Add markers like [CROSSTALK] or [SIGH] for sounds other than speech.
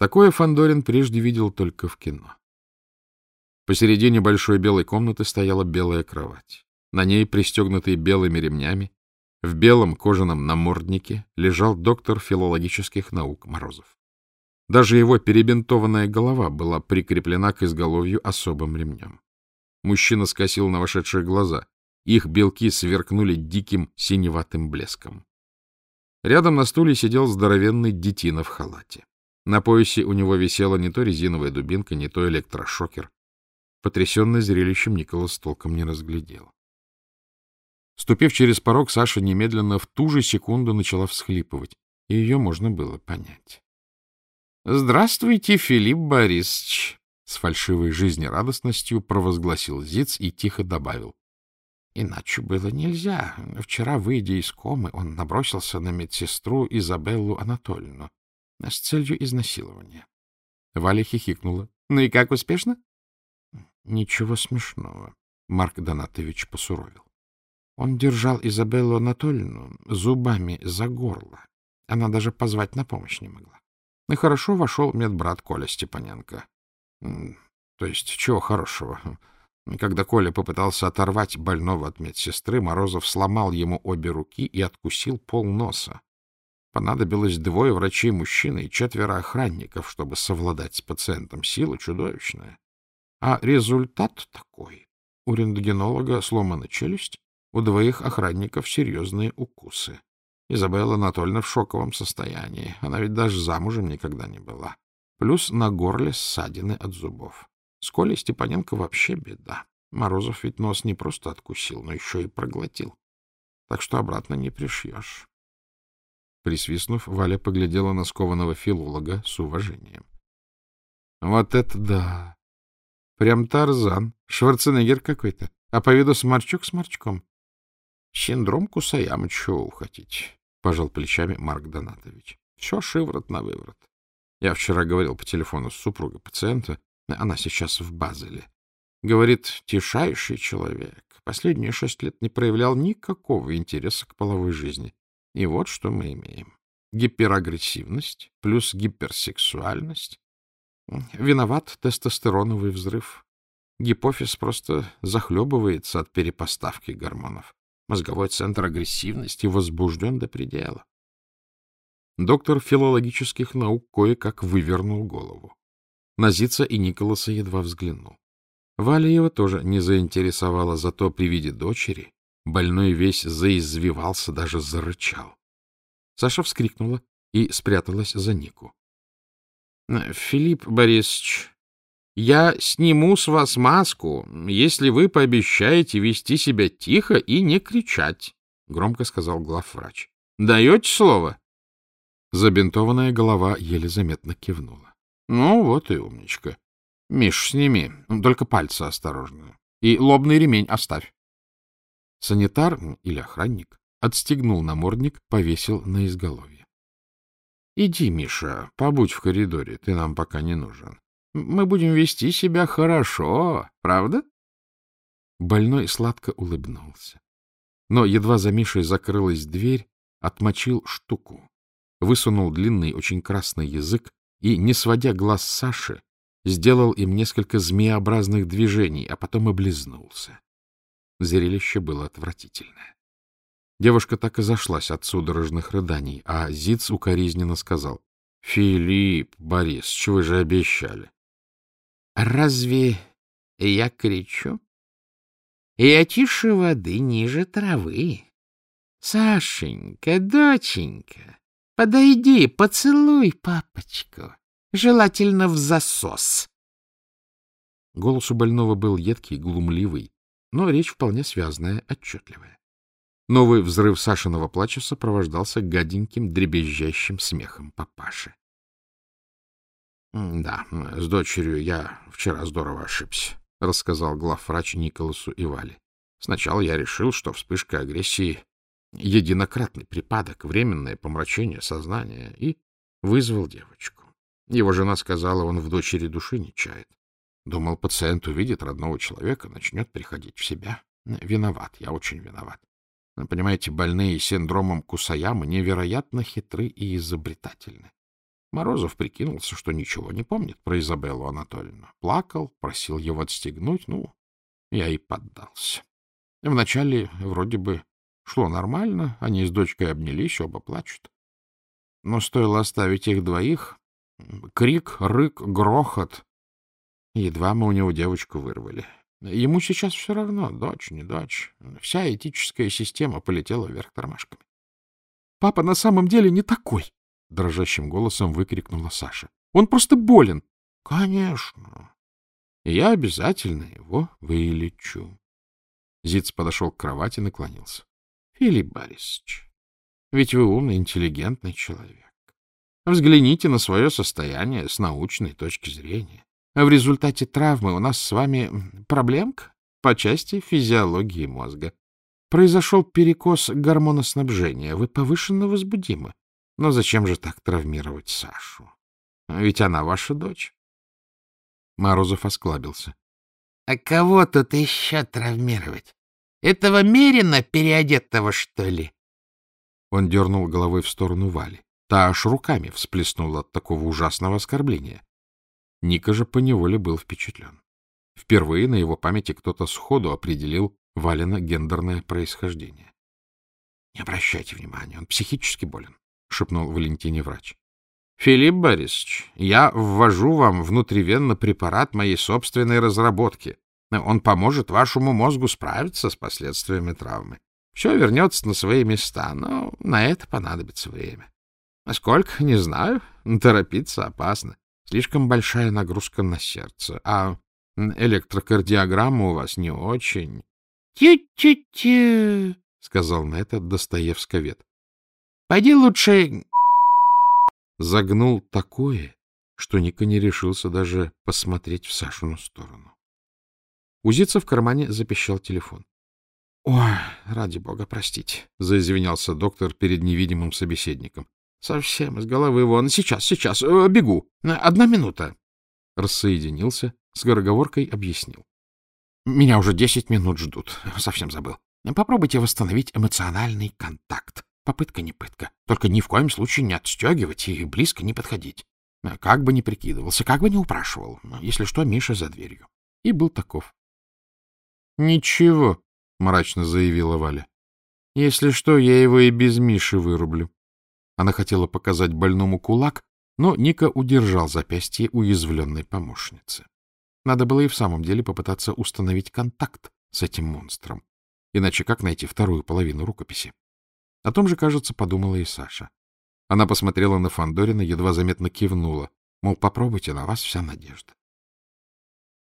Такое Фандорин прежде видел только в кино. Посередине большой белой комнаты стояла белая кровать. На ней, пристегнутый белыми ремнями, в белом кожаном наморднике лежал доктор филологических наук Морозов. Даже его перебинтованная голова была прикреплена к изголовью особым ремнем. Мужчина скосил на вошедшие глаза. Их белки сверкнули диким синеватым блеском. Рядом на стуле сидел здоровенный детина в халате. На поясе у него висела не то резиновая дубинка, не то электрошокер. Потрясенный зрелищем Николас толком не разглядел. Ступив через порог, Саша немедленно в ту же секунду начала всхлипывать, и ее можно было понять. — Здравствуйте, Филипп Борисович! — с фальшивой жизнерадостностью провозгласил Зиц и тихо добавил. — Иначе было нельзя. Вчера, выйдя из комы, он набросился на медсестру Изабеллу Анатольевну с целью изнасилования. Валя хихикнула. — Ну и как успешно? — Ничего смешного. Марк Донатович посуровил. Он держал Изабеллу Анатольевну зубами за горло. Она даже позвать на помощь не могла. И хорошо вошел медбрат Коля Степаненко. То есть, чего хорошего? Когда Коля попытался оторвать больного от медсестры, Морозов сломал ему обе руки и откусил пол носа. Понадобилось двое врачей-мужчины и четверо охранников, чтобы совладать с пациентом. Сила чудовищная. А результат такой. У рентгенолога сломана челюсть, у двоих охранников серьезные укусы. Изабелла Анатольевна в шоковом состоянии. Она ведь даже замужем никогда не была. Плюс на горле ссадины от зубов. С Колей Степаненко вообще беда. Морозов ведь нос не просто откусил, но еще и проглотил. Так что обратно не пришьешь. Присвистнув, Валя поглядела на скованного филолога с уважением. — Вот это да! Прям Тарзан, Шварценеггер какой-то, а по виду сморчок морчком. — Синдром Кусаяма, чего хотите? — пожал плечами Марк Донатович. — Все шиворот на выворот. Я вчера говорил по телефону с супругой пациента, она сейчас в Базеле. Говорит, тишайший человек. Последние шесть лет не проявлял никакого интереса к половой жизни. И вот что мы имеем. Гиперагрессивность плюс гиперсексуальность. Виноват тестостероновый взрыв. Гипофиз просто захлебывается от перепоставки гормонов. Мозговой центр агрессивности возбужден до предела. Доктор филологических наук кое-как вывернул голову. Назица и Николаса едва взглянул. Валя его тоже не заинтересовала, зато при виде дочери больной весь заизвивался, даже зарычал. Саша вскрикнула и спряталась за Нику. — Филипп Борисович, я сниму с вас маску, если вы пообещаете вести себя тихо и не кричать, — громко сказал главврач. — Даете слово? Забинтованная голова еле заметно кивнула. — Ну, вот и умничка. Миш, сними, только пальцы осторожно. И лобный ремень оставь. Санитар или охранник отстегнул намордник, повесил на изголовье. — Иди, Миша, побудь в коридоре, ты нам пока не нужен. Мы будем вести себя хорошо, правда? Больной сладко улыбнулся. Но едва за Мишей закрылась дверь, отмочил штуку, высунул длинный, очень красный язык и, не сводя глаз Саши, сделал им несколько змеобразных движений, а потом облизнулся. Зрелище было отвратительное. Девушка так и зашлась от судорожных рыданий, а Зиц укоризненно сказал, — Филипп, Борис, чего же обещали? — Разве я кричу? Я тише воды, ниже травы. Сашенька, доченька, подойди, поцелуй папочку, желательно в засос. Голос у больного был едкий, глумливый, но речь вполне связная, отчетливая. Новый взрыв Сашиного плача сопровождался гаденьким, дребезжащим смехом папаши. — Да, с дочерью я вчера здорово ошибся, — рассказал главврач Николасу и Вале. Сначала я решил, что вспышка агрессии — единократный припадок, временное помрачение сознания, и вызвал девочку. Его жена сказала, он в дочери души не чает. Думал, пациент увидит родного человека, начнет приходить в себя. Виноват, я очень виноват. Понимаете, больные синдромом Кусаямы невероятно хитры и изобретательны. Морозов прикинулся, что ничего не помнит про Изабеллу Анатольевну. Плакал, просил его отстегнуть. Ну, я и поддался. Вначале вроде бы шло нормально, они с дочкой обнялись, оба плачут. Но стоило оставить их двоих, крик, рык, грохот. Едва мы у него девочку вырвали. Ему сейчас все равно, дочь, не дочь. Вся этическая система полетела вверх тормашками. — Папа на самом деле не такой! — дрожащим голосом выкрикнула Саша. — Он просто болен! — Конечно. Я обязательно его вылечу. Зиц подошел к кровати, наклонился. — Филипп Борисович, ведь вы умный, интеллигентный человек. Взгляните на свое состояние с научной точки зрения. В результате травмы у нас с вами проблемка по части физиологии мозга. Произошел перекос гормоноснабжения. Вы повышенно возбудимы. Но зачем же так травмировать Сашу? Ведь она ваша дочь. Морозов осклабился. — А кого тут еще травмировать? Этого Мерина переодетого, что ли? Он дернул головой в сторону Вали. Та аж руками всплеснула от такого ужасного оскорбления. Ника же поневоле был впечатлен. Впервые на его памяти кто-то сходу определил Валина гендерное происхождение. — Не обращайте внимания, он психически болен, — шепнул Валентине врач. — Филипп Борисович, я ввожу вам внутривенно препарат моей собственной разработки. Он поможет вашему мозгу справиться с последствиями травмы. Все вернется на свои места, но на это понадобится время. Сколько, не знаю, [LAUGHS] торопиться опасно. Слишком большая нагрузка на сердце, а электрокардиограмма у вас не очень. «Тю-тю-тю», — сказал на это Достоевсковед. «Пойди лучше...» Загнул такое, что Ника не решился даже посмотреть в Сашину сторону. У Зица в кармане запищал телефон. — Ой, ради бога, простите, — заизвинялся доктор перед невидимым собеседником. Совсем из головы вон. Сейчас, сейчас. Э, бегу. Одна минута. Рассоединился, гороговоркой объяснил. Меня уже десять минут ждут. Совсем забыл. Попробуйте восстановить эмоциональный контакт. Попытка не пытка. Только ни в коем случае не отстегивать и близко не подходить. Как бы ни прикидывался, как бы ни упрашивал. Если что, Миша за дверью. И был таков. — Ничего, — мрачно заявила Валя. — Если что, я его и без Миши вырублю. Она хотела показать больному кулак, но Ника удержал запястье уязвленной помощницы. Надо было и в самом деле попытаться установить контакт с этим монстром. Иначе как найти вторую половину рукописи? О том же, кажется, подумала и Саша. Она посмотрела на Фандорина, едва заметно кивнула. Мол, попробуйте, на вас вся надежда.